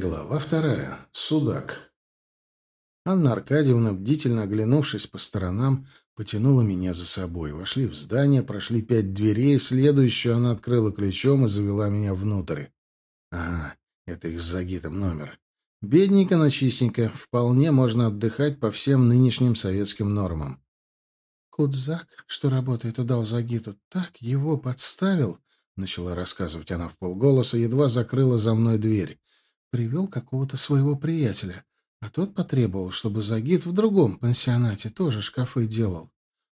Глава вторая. Судак. Анна Аркадьевна, бдительно оглянувшись по сторонам, потянула меня за собой. Вошли в здание, прошли пять дверей, следующую она открыла ключом и завела меня внутрь. Ага, это их с Загитом номер. Бедненько, но чистенько. Вполне можно отдыхать по всем нынешним советским нормам. Кудзак, что работает, удал Загиту, так его подставил, — начала рассказывать она в полголоса, едва закрыла за мной дверь привел какого-то своего приятеля, а тот потребовал, чтобы Загид в другом пансионате тоже шкафы делал.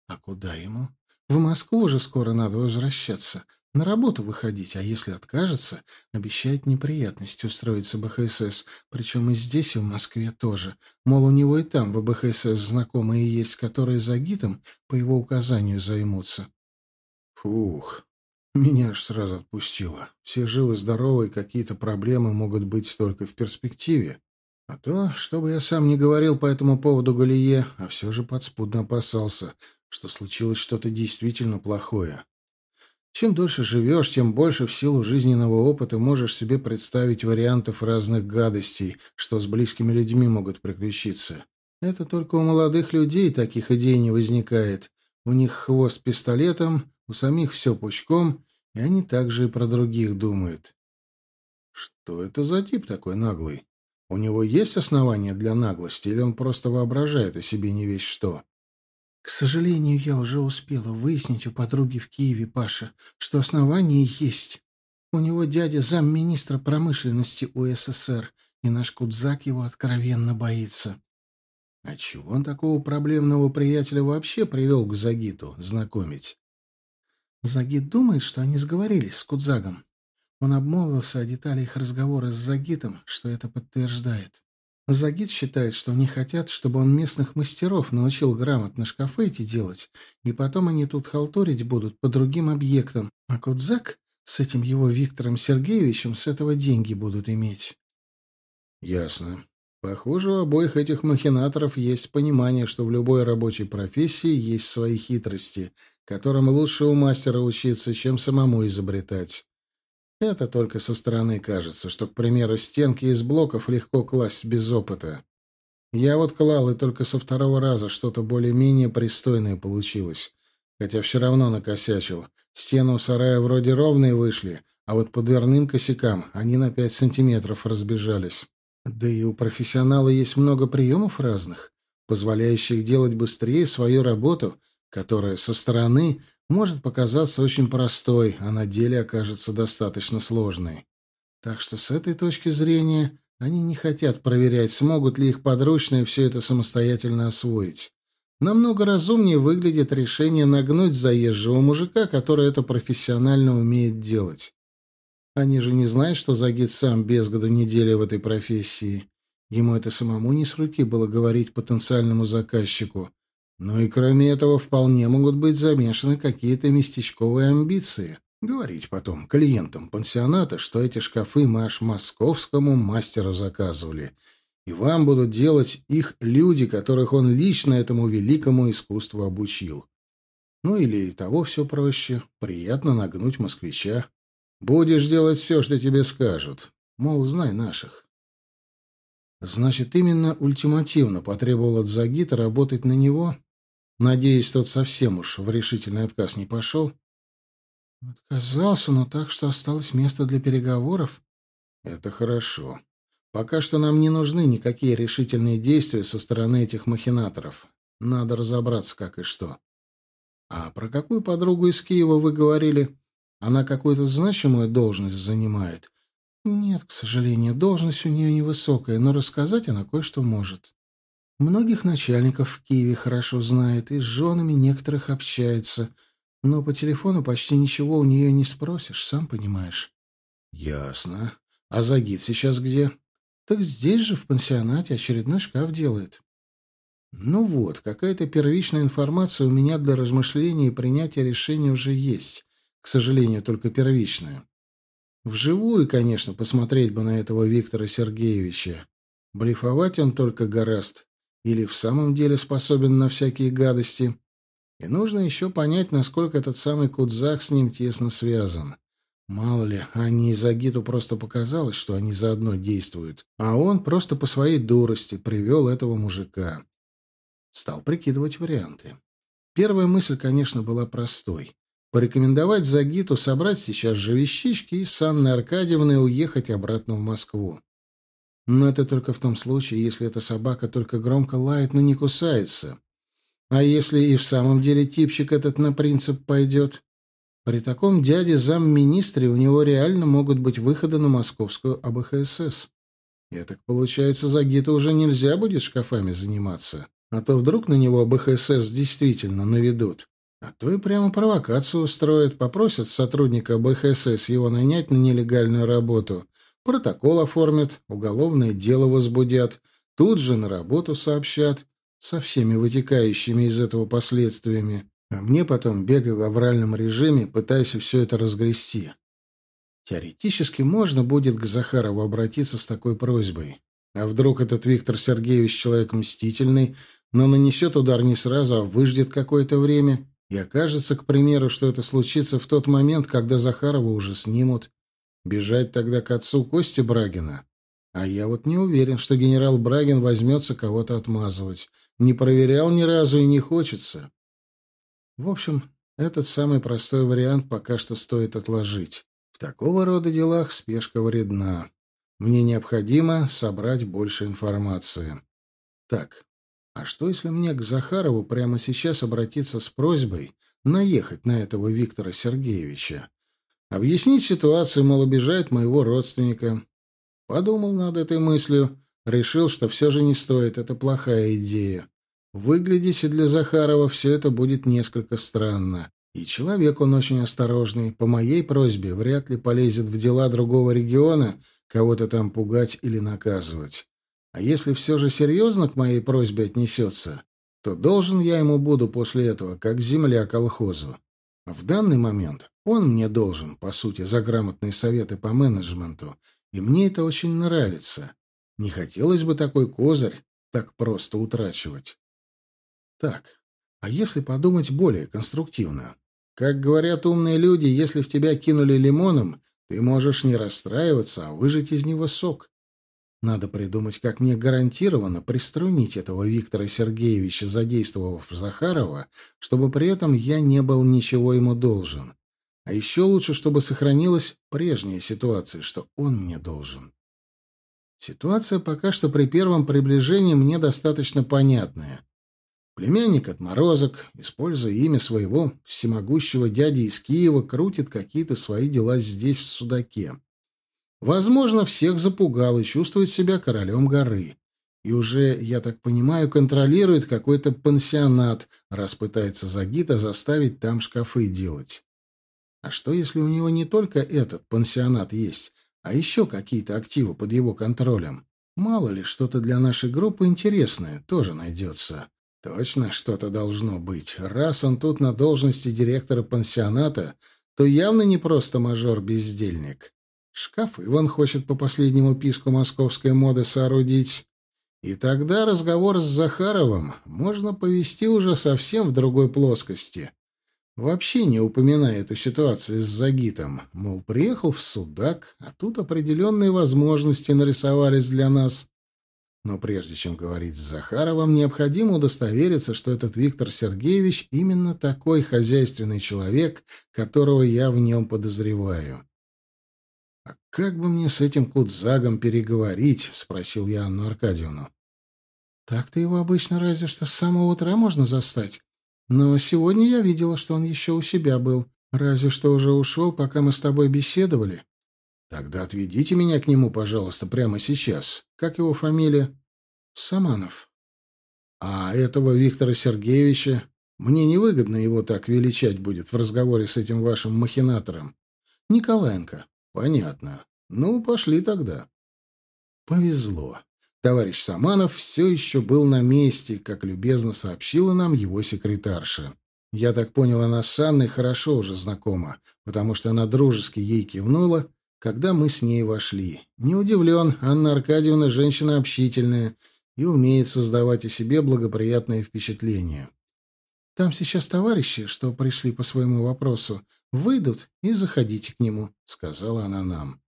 А куда ему? В Москву уже скоро надо возвращаться, на работу выходить, а если откажется, обещает неприятности устроиться в БХСС, причем и здесь, и в Москве тоже. Мол, у него и там в БХСС знакомые есть, которые Загитом по его указанию займутся. Фух, меня аж сразу отпустило. Все живы-здоровы, и какие-то проблемы могут быть только в перспективе. А то, что бы я сам не говорил по этому поводу Галие, а все же подспудно опасался, что случилось что-то действительно плохое. Чем дольше живешь, тем больше в силу жизненного опыта можешь себе представить вариантов разных гадостей, что с близкими людьми могут приключиться. Это только у молодых людей таких идей не возникает. У них хвост пистолетом, у самих все пучком, и они также и про других думают. Что это за тип такой наглый? У него есть основания для наглости, или он просто воображает о себе не весь что? К сожалению, я уже успела выяснить у подруги в Киеве, Паша, что основания есть. У него дядя замминистра промышленности УССР, и наш Кудзак его откровенно боится. А чего он такого проблемного приятеля вообще привел к Загиту знакомить? Загид думает, что они сговорились с Кудзагом. Он обмолвился о деталях разговора с Загитом, что это подтверждает. Загид считает, что они хотят, чтобы он местных мастеров научил грамотно шкафы эти делать, и потом они тут халтурить будут по другим объектам, а Кудзак с этим его Виктором Сергеевичем с этого деньги будут иметь. Ясно. Похоже, у обоих этих махинаторов есть понимание, что в любой рабочей профессии есть свои хитрости, которым лучше у мастера учиться, чем самому изобретать. Это только со стороны кажется, что, к примеру, стенки из блоков легко класть без опыта. Я вот клал, и только со второго раза что-то более-менее пристойное получилось. Хотя все равно накосячил. Стены у сарая вроде ровные вышли, а вот по дверным косякам они на пять сантиметров разбежались. Да и у профессионала есть много приемов разных, позволяющих делать быстрее свою работу — которая со стороны может показаться очень простой, а на деле окажется достаточно сложной. Так что с этой точки зрения они не хотят проверять, смогут ли их подручные все это самостоятельно освоить. Намного разумнее выглядит решение нагнуть заезжего мужика, который это профессионально умеет делать. Они же не знают, что Загид сам без году недели в этой профессии. Ему это самому не с руки было говорить потенциальному заказчику. Ну и кроме этого вполне могут быть замешаны какие-то местечковые амбиции. Говорить потом клиентам пансионата, что эти шкафы мы аж московскому мастеру заказывали, и вам будут делать их люди, которых он лично этому великому искусству обучил. Ну или и того все проще, приятно нагнуть москвича. Будешь делать все, что тебе скажут. Мол, знай наших. Значит, именно ультимативно потребовал от Загита работать на него, Надеюсь, тот совсем уж в решительный отказ не пошел. Отказался, но так, что осталось место для переговоров. Это хорошо. Пока что нам не нужны никакие решительные действия со стороны этих махинаторов. Надо разобраться, как и что. А про какую подругу из Киева вы говорили? Она какую-то значимую должность занимает? Нет, к сожалению, должность у нее невысокая, но рассказать она кое-что может. Многих начальников в Киеве хорошо знает и с женами некоторых общается, но по телефону почти ничего у нее не спросишь, сам понимаешь. — Ясно. А Загид сейчас где? — Так здесь же, в пансионате, очередной шкаф делает. — Ну вот, какая-то первичная информация у меня для размышления и принятия решения уже есть. К сожалению, только первичная. Вживую, конечно, посмотреть бы на этого Виктора Сергеевича. Блефовать он только гораст или в самом деле способен на всякие гадости. И нужно еще понять, насколько этот самый Кудзак с ним тесно связан. Мало ли, Анне и Загиту просто показалось, что они заодно действуют, а он просто по своей дурости привел этого мужика. Стал прикидывать варианты. Первая мысль, конечно, была простой. Порекомендовать Загиту собрать сейчас же вещички и с Анной Аркадьевной уехать обратно в Москву. Но это только в том случае, если эта собака только громко лает, но не кусается. А если и в самом деле типчик этот на принцип пойдет? При таком дяде замминистре у него реально могут быть выходы на московскую АБХСС. И так получается, за Гита уже нельзя будет шкафами заниматься. А то вдруг на него АБХСС действительно наведут. А то и прямо провокацию устроят, попросят сотрудника АБХСС его нанять на нелегальную работу. Протокол оформят, уголовное дело возбудят, тут же на работу сообщат, со всеми вытекающими из этого последствиями. А мне потом, бегая в авральном режиме, пытаясь все это разгрести. Теоретически можно будет к Захарову обратиться с такой просьбой. А вдруг этот Виктор Сергеевич человек мстительный, но нанесет удар не сразу, а выждет какое-то время, и окажется, к примеру, что это случится в тот момент, когда Захарова уже снимут. Бежать тогда к отцу Кости Брагина? А я вот не уверен, что генерал Брагин возьмется кого-то отмазывать. Не проверял ни разу и не хочется. В общем, этот самый простой вариант пока что стоит отложить. В такого рода делах спешка вредна. Мне необходимо собрать больше информации. Так, а что если мне к Захарову прямо сейчас обратиться с просьбой наехать на этого Виктора Сергеевича? Объяснить ситуацию, мол, обижает моего родственника. Подумал над этой мыслью, решил, что все же не стоит, это плохая идея. Выглядите для Захарова все это будет несколько странно. И человек он очень осторожный. По моей просьбе вряд ли полезет в дела другого региона, кого-то там пугать или наказывать. А если все же серьезно к моей просьбе отнесется, то должен я ему буду после этого, как земля колхозу. В данный момент он мне должен, по сути, за грамотные советы по менеджменту, и мне это очень нравится. Не хотелось бы такой козырь так просто утрачивать. Так, а если подумать более конструктивно? Как говорят умные люди, если в тебя кинули лимоном, ты можешь не расстраиваться, а выжать из него сок. Надо придумать, как мне гарантированно приструнить этого Виктора Сергеевича, задействовав Захарова, чтобы при этом я не был ничего ему должен. А еще лучше, чтобы сохранилась прежняя ситуация, что он мне должен. Ситуация пока что при первом приближении мне достаточно понятная. Племянник отморозок, используя имя своего всемогущего дяди из Киева, крутит какие-то свои дела здесь, в Судаке. Возможно, всех запугал и чувствует себя королем горы. И уже, я так понимаю, контролирует какой-то пансионат, раз пытается Загита заставить там шкафы делать. А что, если у него не только этот пансионат есть, а еще какие-то активы под его контролем? Мало ли, что-то для нашей группы интересное тоже найдется. Точно что-то должно быть. Раз он тут на должности директора пансионата, то явно не просто мажор-бездельник. Шкафы вон хочет по последнему писку московской моды соорудить. И тогда разговор с Захаровым можно повести уже совсем в другой плоскости. Вообще не упоминая эту ситуацию с Загитом. Мол, приехал в Судак, а тут определенные возможности нарисовались для нас. Но прежде чем говорить с Захаровым, необходимо удостовериться, что этот Виктор Сергеевич именно такой хозяйственный человек, которого я в нем подозреваю. «А как бы мне с этим Кудзагом переговорить?» — спросил я Анну Аркадьевну. «Так-то его обычно разве что с самого утра можно застать. Но сегодня я видела, что он еще у себя был. Разве что уже ушел, пока мы с тобой беседовали. Тогда отведите меня к нему, пожалуйста, прямо сейчас. Как его фамилия? Саманов. А этого Виктора Сергеевича мне невыгодно его так величать будет в разговоре с этим вашим махинатором. Николаенко. Понятно. Ну, пошли тогда. Повезло. Товарищ Саманов все еще был на месте, как любезно сообщила нам его секретарша. Я так понял, она с Анной хорошо уже знакома, потому что она дружески ей кивнула когда мы с ней вошли. Не удивлен, Анна Аркадьевна женщина общительная и умеет создавать о себе благоприятное впечатление. Там сейчас товарищи, что пришли по своему вопросу, выйдут и заходите к нему», — сказала она нам.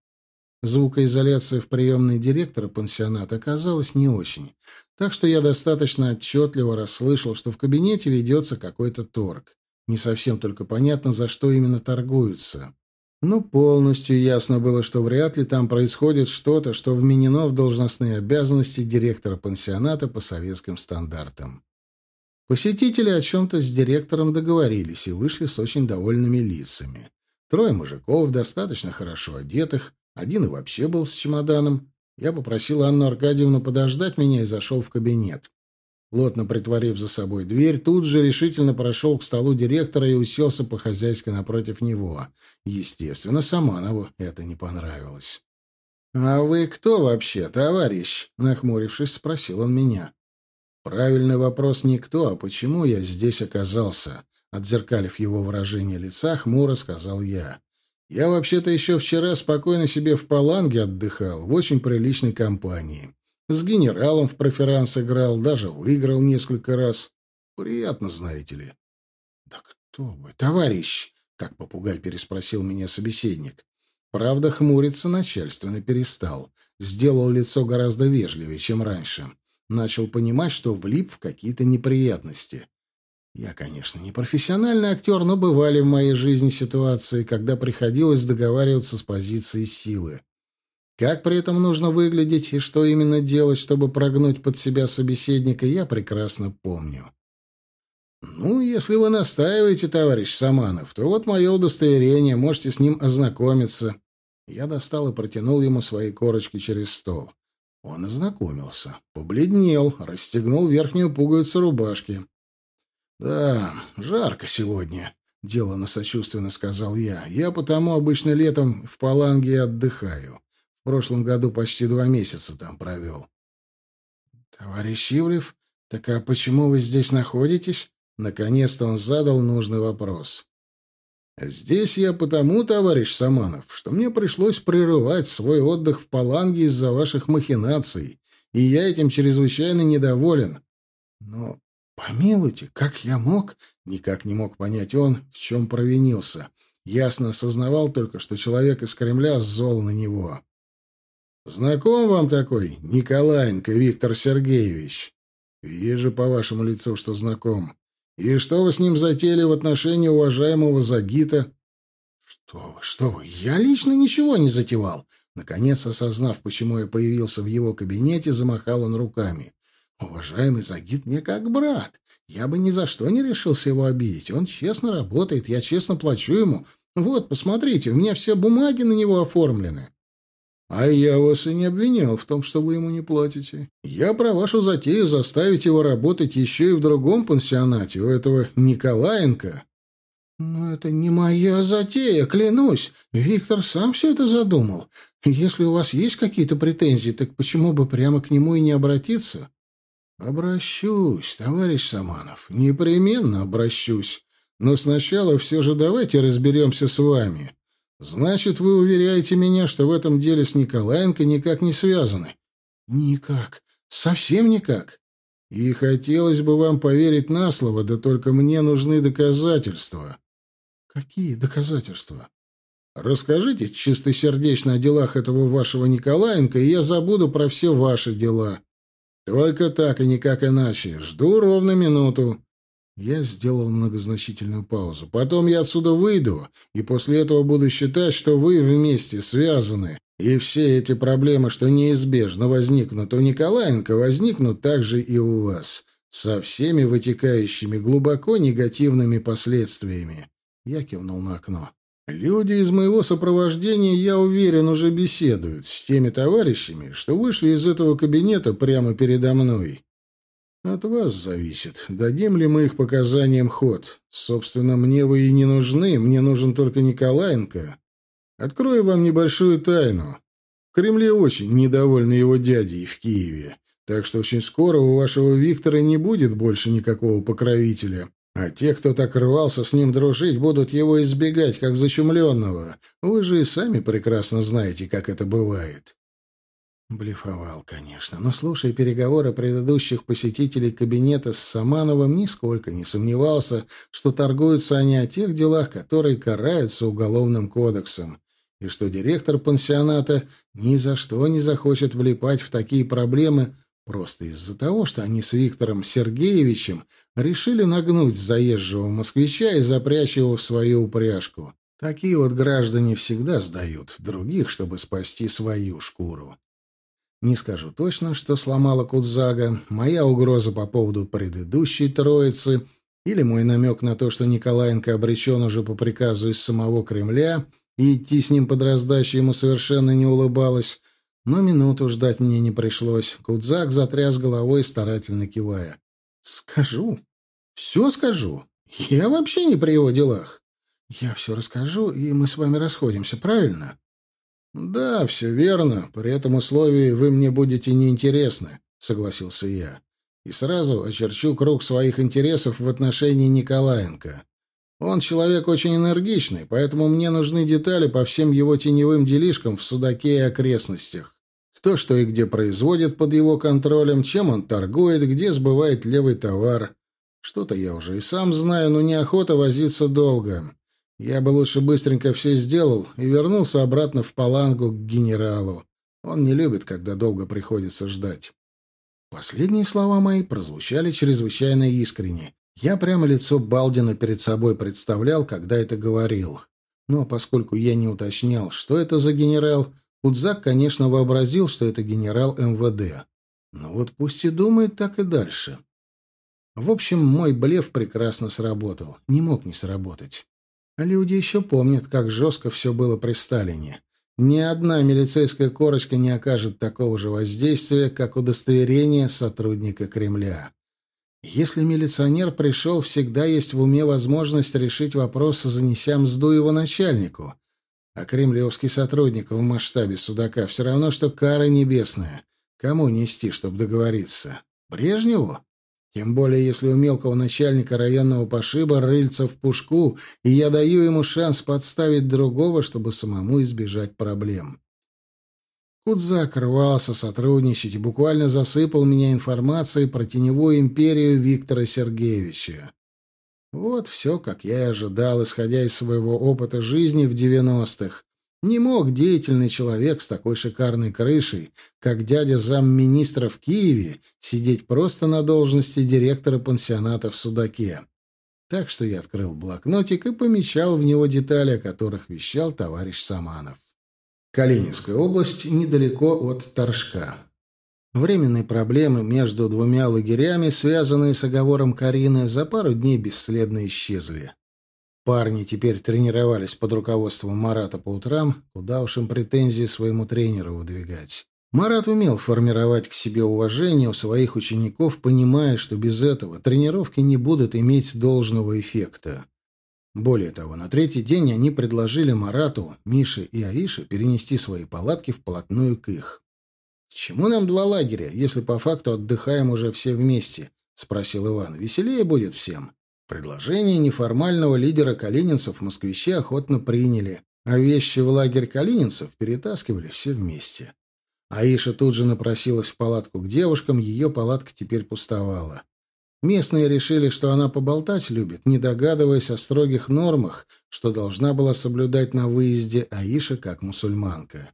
Звукоизоляция в приемной директора пансионата оказалась не очень, так что я достаточно отчетливо расслышал, что в кабинете ведется какой-то торг. Не совсем только понятно, за что именно торгуются. Но полностью ясно было, что вряд ли там происходит что-то, что вменено в должностные обязанности директора пансионата по советским стандартам. Посетители о чем-то с директором договорились и вышли с очень довольными лицами. Трое мужиков, достаточно хорошо одетых, один и вообще был с чемоданом. Я попросил Анну Аркадьевну подождать меня и зашел в кабинет. Плотно притворив за собой дверь, тут же решительно прошел к столу директора и уселся по-хозяйски напротив него. Естественно, Саманову это не понравилось. «А вы кто вообще, товарищ?» — нахмурившись, спросил он меня. Правильный вопрос не кто, а почему я здесь оказался. Отзеркалив его выражение лица, хмуро сказал я. Я вообще-то еще вчера спокойно себе в Паланге отдыхал, в очень приличной компании. С генералом в проферанс играл, даже выиграл несколько раз. Приятно, знаете ли. — Да кто вы, товарищ? — как попугай переспросил меня собеседник. Правда, хмуриться начальственно перестал. Сделал лицо гораздо вежливее, чем раньше. Начал понимать, что влип в какие-то неприятности. Я, конечно, не профессиональный актер, но бывали в моей жизни ситуации, когда приходилось договариваться с позиции силы. Как при этом нужно выглядеть и что именно делать, чтобы прогнуть под себя собеседника, я прекрасно помню. «Ну, если вы настаиваете, товарищ Саманов, то вот мое удостоверение, можете с ним ознакомиться». Я достал и протянул ему свои корочки через стол. Он ознакомился, побледнел, расстегнул верхнюю пуговицу рубашки. «Да, жарко сегодня», — делано сочувственно сказал я. «Я потому обычно летом в Паланге отдыхаю. В прошлом году почти два месяца там провел». «Товарищ Ивлев, так а почему вы здесь находитесь?» Наконец-то он задал нужный вопрос. Здесь я потому, товарищ Саманов, что мне пришлось прерывать свой отдых в Паланге из-за ваших махинаций, и я этим чрезвычайно недоволен. Но, помилуйте, как я мог? Никак не мог понять он, в чем провинился. Ясно осознавал только, что человек из Кремля зол на него. «Знаком вам такой Николаенко Виктор Сергеевич?» «Вижу по вашему лицу, что знаком. И что вы с ним затеяли в отношении уважаемого Загита? Что вы, что вы, я лично ничего не затевал. Наконец, осознав, почему я появился в его кабинете, замахал он руками. Уважаемый Загид мне как брат. Я бы ни за что не решился его обидеть. Он честно работает, я честно плачу ему. Вот, посмотрите, у меня все бумаги на него оформлены. А я вас и не обвинял в том, что вы ему не платите. Я про вашу затею заставить его работать еще и в другом пансионате у этого Николаенко. Но это не моя затея, клянусь. Виктор сам все это задумал. Если у вас есть какие-то претензии, так почему бы прямо к нему и не обратиться? Обращусь, товарищ Саманов, непременно обращусь. Но сначала все же давайте разберемся с вами. Значит, вы уверяете меня, что в этом деле с Николаенко никак не связаны? Никак. Совсем никак. И хотелось бы вам поверить на слово, да только мне нужны доказательства. Какие доказательства? Расскажите чистосердечно о делах этого вашего Николаенко, и я забуду про все ваши дела. Только так и никак иначе. Жду ровно минуту. Я сделал многозначительную паузу. Потом я отсюда выйду, и после этого буду считать, что вы вместе связаны. И все эти проблемы, что неизбежно возникнут у Николаенко, возникнут также и у вас, со всеми вытекающими глубоко негативными последствиями. Я кивнул на окно. Люди из моего сопровождения, я уверен, уже беседуют с теми товарищами, что вышли из этого кабинета прямо передо мной. От вас зависит, дадим ли мы их показаниям ход. Собственно, мне вы и не нужны, мне нужен только Николаенко. Открою вам небольшую тайну. В Кремле очень недовольны его дядей в Киеве, так что очень скоро у вашего Виктора не будет больше никакого покровителя. А те, кто так рвался с ним дружить, будут его избегать, как зачумленного. Вы же и сами прекрасно знаете, как это бывает. Блефовал, конечно, но, слушая переговоры предыдущих посетителей кабинета с Самановым, нисколько не сомневался, что торгуются они о тех делах, которые караются уголовным кодексом, и что директор пансионата ни за что не захочет влипать в такие проблемы просто из-за того, что они с Виктором Сергеевичем решили нагнуть заезжего москвича и запрячь его в свою упряжку. Такие вот граждане всегда сдают других, чтобы спасти свою шкуру. Не скажу точно, что сломала Кудзага, моя угроза по поводу предыдущей троицы или мой намек на то, что Николаенко обречен уже по приказу из самого Кремля, и идти с ним под раздачу ему совершенно не улыбалось, но минуту ждать мне не пришлось. Кудзак затряс головой, старательно кивая. «Скажу. Все скажу. Я вообще не при его делах. Я все расскажу, и мы с вами расходимся, правильно?» «Да, все верно. При этом условии вы мне будете неинтересны», — согласился я. «И сразу очерчу круг своих интересов в отношении Николаенко. Он человек очень энергичный, поэтому мне нужны детали по всем его теневым делишкам в Судаке и окрестностях. Кто что и где производит под его контролем, чем он торгует, где сбывает левый товар. Что-то я уже и сам знаю, но неохота возиться долго. Я бы лучше быстренько все сделал и вернулся обратно в Палангу к генералу. Он не любит, когда долго приходится ждать. Последние слова мои прозвучали чрезвычайно искренне. Я прямо лицо Балдина перед собой представлял, когда это говорил. Но поскольку я не уточнял, что это за генерал, Кудзак, конечно, вообразил, что это генерал МВД. Но вот пусть и думает так и дальше. В общем, мой блеф прекрасно сработал. Не мог не сработать. А люди еще помнят, как жестко все было при Сталине. Ни одна милицейская корочка не окажет такого же воздействия, как удостоверение сотрудника Кремля. Если милиционер пришел, всегда есть в уме возможность решить вопрос, занеся мзду его начальнику. А кремлевский сотрудник в масштабе судака все равно, что кара небесная. Кому нести, чтобы договориться? Брежневу? Тем более, если у мелкого начальника районного пошиба рыльца в пушку, и я даю ему шанс подставить другого, чтобы самому избежать проблем. Кудзак рвался сотрудничать и буквально засыпал меня информацией про теневую империю Виктора Сергеевича. Вот все, как я и ожидал, исходя из своего опыта жизни в девяностых, не мог деятельный человек с такой шикарной крышей, как дядя замминистра в Киеве, сидеть просто на должности директора пансионата в Судаке. Так что я открыл блокнотик и помечал в него детали, о которых вещал товарищ Саманов. Калининская область недалеко от Торжка. Временные проблемы между двумя лагерями, связанные с оговором Карины, за пару дней бесследно исчезли. Парни теперь тренировались под руководством Марата по утрам, куда уж им претензии своему тренеру выдвигать. Марат умел формировать к себе уважение у своих учеников, понимая, что без этого тренировки не будут иметь должного эффекта. Более того, на третий день они предложили Марату, Мише и Аише перенести свои палатки вплотную к их. «Чему нам два лагеря, если по факту отдыхаем уже все вместе?» — спросил Иван. «Веселее будет всем». Предложение неформального лидера калининцев москвичи охотно приняли, а вещи в лагерь калининцев перетаскивали все вместе. Аиша тут же напросилась в палатку к девушкам, ее палатка теперь пустовала. Местные решили, что она поболтать любит, не догадываясь о строгих нормах, что должна была соблюдать на выезде Аиша как мусульманка.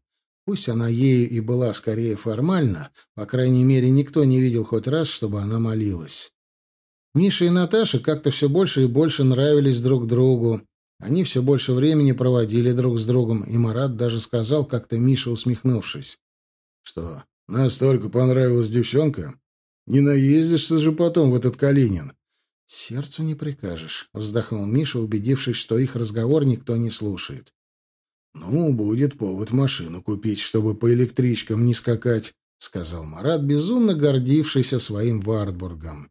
Пусть она ею и была скорее формально, по крайней мере, никто не видел хоть раз, чтобы она молилась. Миша и Наташа как-то все больше и больше нравились друг другу. Они все больше времени проводили друг с другом, и Марат даже сказал, как-то Миша усмехнувшись. «Что, настолько понравилась девчонка? Не наездишься же потом в этот Калинин?» «Сердцу не прикажешь», — вздохнул Миша, убедившись, что их разговор никто не слушает. «Ну, будет повод машину купить, чтобы по электричкам не скакать», — сказал Марат, безумно гордившийся своим Вартбургом.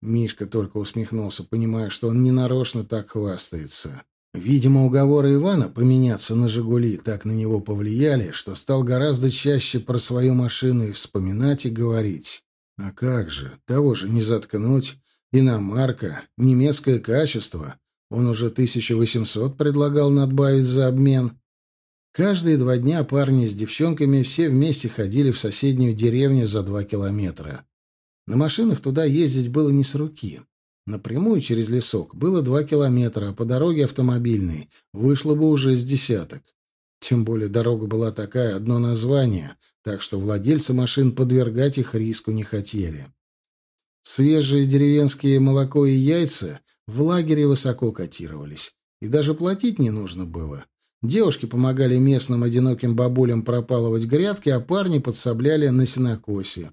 Мишка только усмехнулся, понимая, что он ненарочно так хвастается. Видимо, уговоры Ивана поменяться на «Жигули» так на него повлияли, что стал гораздо чаще про свою машину и вспоминать, и говорить. А как же, того же не заткнуть. Иномарка, немецкое качество. Он уже 1800 предлагал надбавить за обмен. Каждые два дня парни с девчонками все вместе ходили в соседнюю деревню за два километра. На машинах туда ездить было не с руки. Напрямую через лесок было два километра, а по дороге автомобильной вышло бы уже с десяток. Тем более дорога была такая, одно название, так что владельцы машин подвергать их риску не хотели. Свежие деревенские молоко и яйца в лагере высоко котировались, и даже платить не нужно было. Девушки помогали местным одиноким бабулям пропалывать грядки, а парни подсобляли на сенокосе.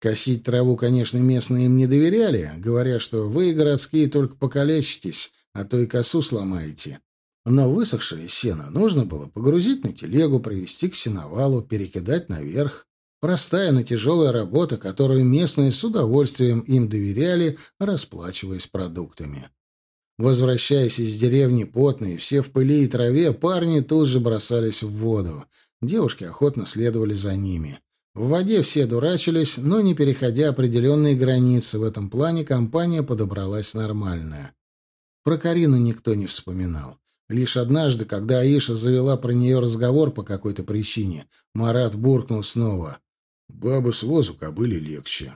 Косить траву, конечно, местные им не доверяли, говоря, что вы, городские, только покалечитесь, а то и косу сломаете. Но высохшее сено нужно было погрузить на телегу, привезти к сеновалу, перекидать наверх. Простая, но тяжелая работа, которую местные с удовольствием им доверяли, расплачиваясь продуктами. Возвращаясь из деревни потные, все в пыли и траве, парни тут же бросались в воду. Девушки охотно следовали за ними. В воде все дурачились, но не переходя определенные границы, в этом плане компания подобралась нормальная. Про Карину никто не вспоминал. Лишь однажды, когда Аиша завела про нее разговор по какой-то причине, Марат буркнул снова. «Бабу с возу кобыли легче».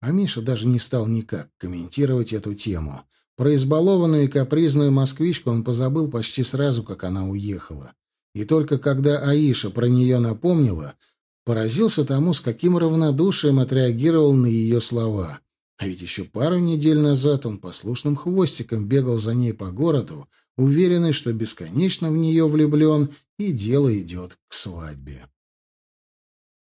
А Миша даже не стал никак комментировать эту тему. Про избалованную и капризную москвичку он позабыл почти сразу, как она уехала. И только когда Аиша про нее напомнила, Поразился тому, с каким равнодушием отреагировал на ее слова. А ведь еще пару недель назад он послушным хвостиком бегал за ней по городу, уверенный, что бесконечно в нее влюблен, и дело идет к свадьбе.